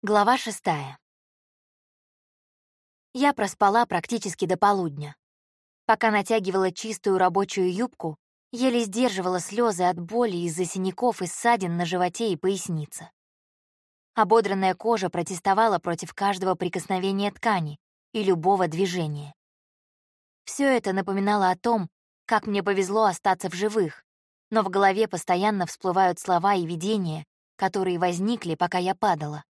Глава шестая. Я проспала практически до полудня. Пока натягивала чистую рабочую юбку, еле сдерживала слезы от боли из-за синяков и ссадин на животе и пояснице. Ободранная кожа протестовала против каждого прикосновения ткани и любого движения. Все это напоминало о том, как мне повезло остаться в живых, но в голове постоянно всплывают слова и видения, которые возникли, пока я падала.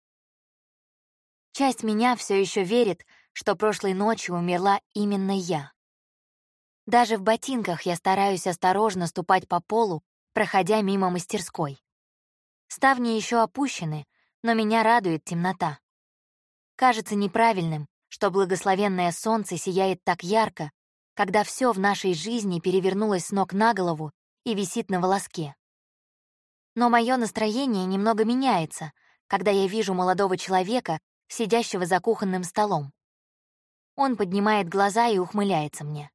Часть меня все еще верит, что прошлой ночью умерла именно я. Даже в ботинках я стараюсь осторожно ступать по полу, проходя мимо мастерской. Ставни еще опущены, но меня радует темнота. Кажется неправильным, что благословенное солнце сияет так ярко, когда все в нашей жизни перевернулось с ног на голову и висит на волоске. Но мое настроение немного меняется, когда я вижу молодого человека, сидящего за кухонным столом. Он поднимает глаза и ухмыляется мне.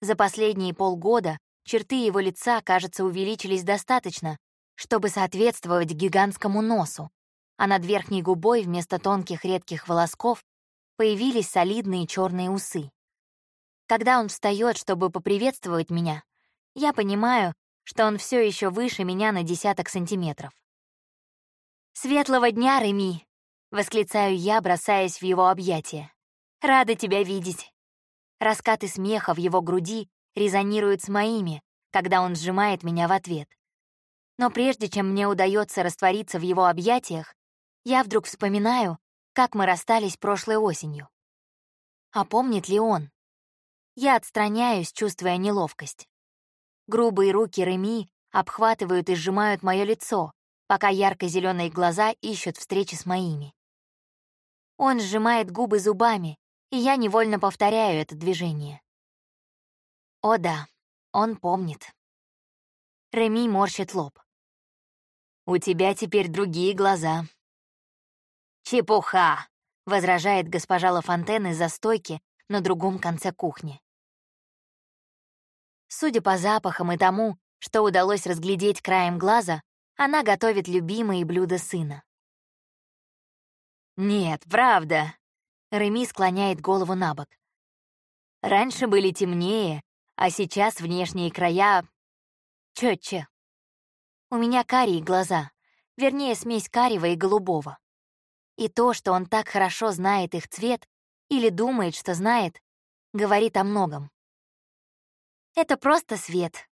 За последние полгода черты его лица, кажется, увеличились достаточно, чтобы соответствовать гигантскому носу, а над верхней губой вместо тонких редких волосков появились солидные черные усы. Когда он встает, чтобы поприветствовать меня, я понимаю, что он все еще выше меня на десяток сантиметров. «Светлого дня, Реми!» Восклицаю я, бросаясь в его объятия. «Рада тебя видеть!» Раскаты смеха в его груди резонируют с моими, когда он сжимает меня в ответ. Но прежде чем мне удается раствориться в его объятиях, я вдруг вспоминаю, как мы расстались прошлой осенью. А помнит ли он? Я отстраняюсь, чувствуя неловкость. Грубые руки Реми обхватывают и сжимают мое лицо, пока ярко зеленые глаза ищут встречи с моими. Он сжимает губы зубами, и я невольно повторяю это движение. О да, он помнит. Реми морщит лоб. «У тебя теперь другие глаза». «Чепуха!» — возражает госпожа Лафонтен из-за стойки на другом конце кухни. Судя по запахам и тому, что удалось разглядеть краем глаза, она готовит любимые блюда сына. «Нет, правда». Реми склоняет голову на бок. «Раньше были темнее, а сейчас внешние края четче. У меня карие глаза, вернее, смесь карего и голубого. И то, что он так хорошо знает их цвет или думает, что знает, говорит о многом. Это просто свет.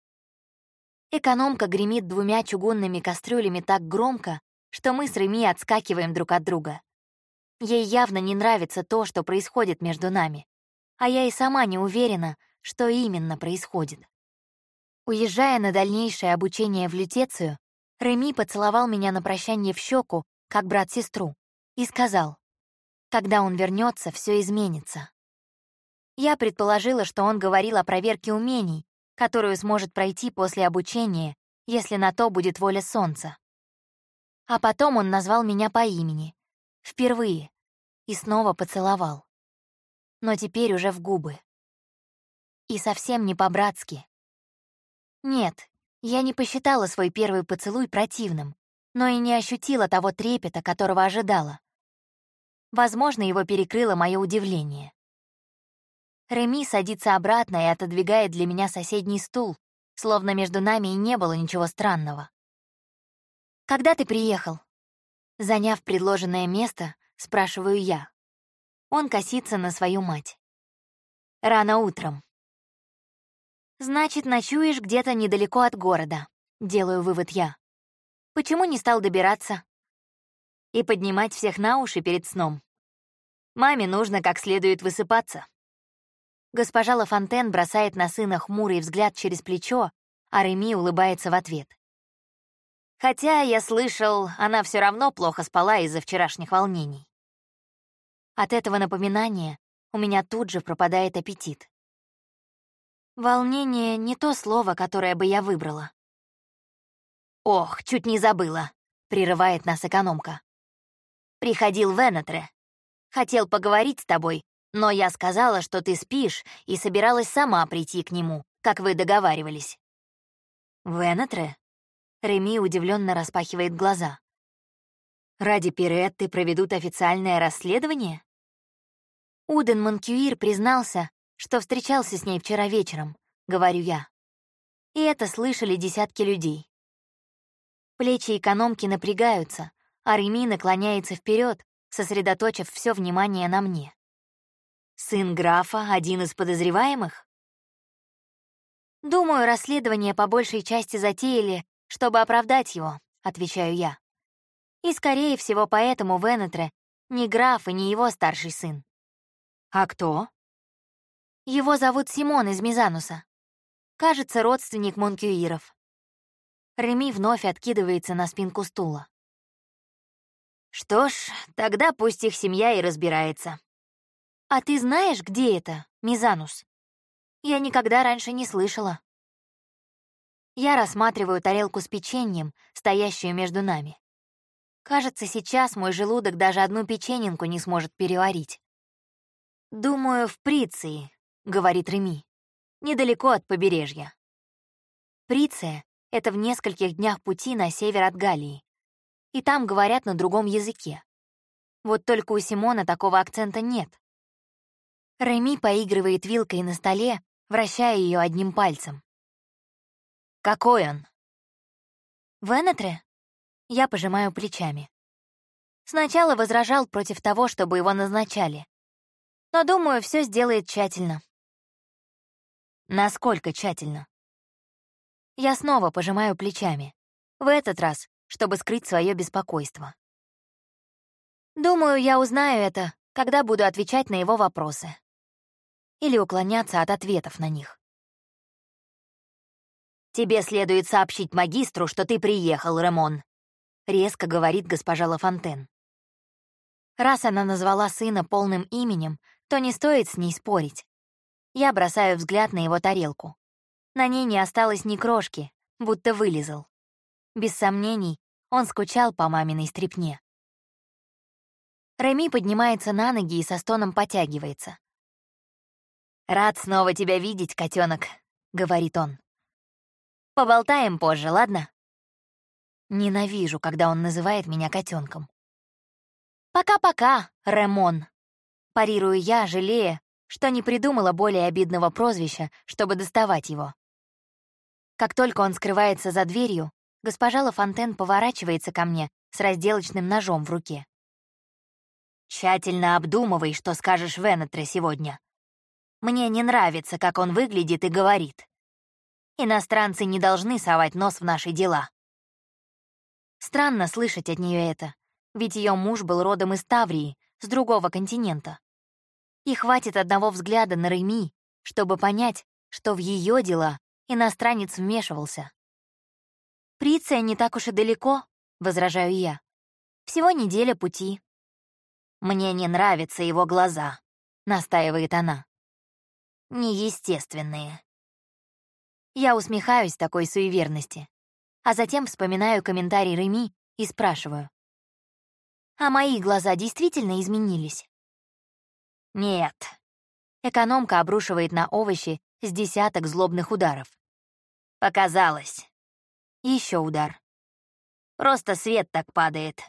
Экономка гремит двумя чугунными кастрюлями так громко, что мы с Реми отскакиваем друг от друга. Ей явно не нравится то, что происходит между нами. А я и сама не уверена, что именно происходит. Уезжая на дальнейшее обучение в лютецию, Реми поцеловал меня на прощание в щеку, как брат-сестру, и сказал, «Когда он вернется, все изменится». Я предположила, что он говорил о проверке умений, которую сможет пройти после обучения, если на то будет воля солнца. А потом он назвал меня по имени, Впервые. И снова поцеловал. Но теперь уже в губы. И совсем не по-братски. Нет, я не посчитала свой первый поцелуй противным, но и не ощутила того трепета, которого ожидала. Возможно, его перекрыло мое удивление. Реми садится обратно и отодвигает для меня соседний стул, словно между нами и не было ничего странного. «Когда ты приехал?» Заняв предложенное место, спрашиваю я. Он косится на свою мать. Рано утром. Значит, ночуешь где-то недалеко от города, делаю вывод я. Почему не стал добираться? И поднимать всех на уши перед сном. Маме нужно как следует высыпаться. Госпожа Лафонтен бросает на сына хмурый взгляд через плечо, а Реми улыбается в ответ. Хотя, я слышал, она все равно плохо спала из-за вчерашних волнений. От этого напоминания у меня тут же пропадает аппетит. Волнение — не то слово, которое бы я выбрала. «Ох, чуть не забыла», — прерывает нас экономка. «Приходил Венетре. Хотел поговорить с тобой, но я сказала, что ты спишь и собиралась сама прийти к нему, как вы договаривались». «Венетре?» Реми удивленно распахивает глаза. Ради Пиретты проведут официальное расследование? Уден Монкюир признался, что встречался с ней вчера вечером, говорю я. И это слышали десятки людей. Плечи экономки напрягаются, а Реми наклоняется вперед, сосредоточив все внимание на мне. Сын графа — один из подозреваемых? Думаю, расследование по большей части затеяли, чтобы оправдать его, отвечаю я. И, скорее всего, поэтому Венетре не граф и не его старший сын. А кто? Его зовут Симон из Мизануса. Кажется, родственник Монкюиров. Реми вновь откидывается на спинку стула. Что ж, тогда пусть их семья и разбирается. А ты знаешь, где это, Мизанус? Я никогда раньше не слышала. Я рассматриваю тарелку с печеньем, стоящую между нами. Кажется, сейчас мой желудок даже одну печененку не сможет переварить. «Думаю, в Приции», — говорит Реми, — «недалеко от побережья». Приция — это в нескольких днях пути на север от Галлии. И там говорят на другом языке. Вот только у Симона такого акцента нет. Реми поигрывает вилкой на столе, вращая ее одним пальцем. «Какой он?» «Венетре?» Я пожимаю плечами. Сначала возражал против того, чтобы его назначали. Но, думаю, все сделает тщательно. Насколько тщательно? Я снова пожимаю плечами. В этот раз, чтобы скрыть свое беспокойство. Думаю, я узнаю это, когда буду отвечать на его вопросы. Или уклоняться от ответов на них. «Тебе следует сообщить магистру, что ты приехал, Ремон», — резко говорит госпожа Лафонтен. Раз она назвала сына полным именем, то не стоит с ней спорить. Я бросаю взгляд на его тарелку. На ней не осталось ни крошки, будто вылезал. Без сомнений, он скучал по маминой стрипне. Реми поднимается на ноги и со стоном потягивается. «Рад снова тебя видеть, котенок, говорит он. «Поболтаем позже, ладно?» Ненавижу, когда он называет меня котенком. «Пока-пока, Ремон!» Парирую я, жалея, что не придумала более обидного прозвища, чтобы доставать его. Как только он скрывается за дверью, госпожа Лафонтен поворачивается ко мне с разделочным ножом в руке. «Тщательно обдумывай, что скажешь Венетре сегодня. Мне не нравится, как он выглядит и говорит. Иностранцы не должны совать нос в наши дела». Странно слышать от нее это, ведь ее муж был родом из Таврии, с другого континента. И хватит одного взгляда на Реми, чтобы понять, что в ее дела иностранец вмешивался. «Приция не так уж и далеко», — возражаю я. «Всего неделя пути». «Мне не нравятся его глаза», — настаивает она. «Неестественные». Я усмехаюсь такой суеверности, а затем вспоминаю комментарий Реми и спрашиваю. А мои глаза действительно изменились? Нет. Экономка обрушивает на овощи с десяток злобных ударов. Показалось. Еще удар. Просто свет так падает.